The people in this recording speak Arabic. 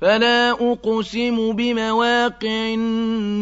فلا أقسم بمواقع النجوم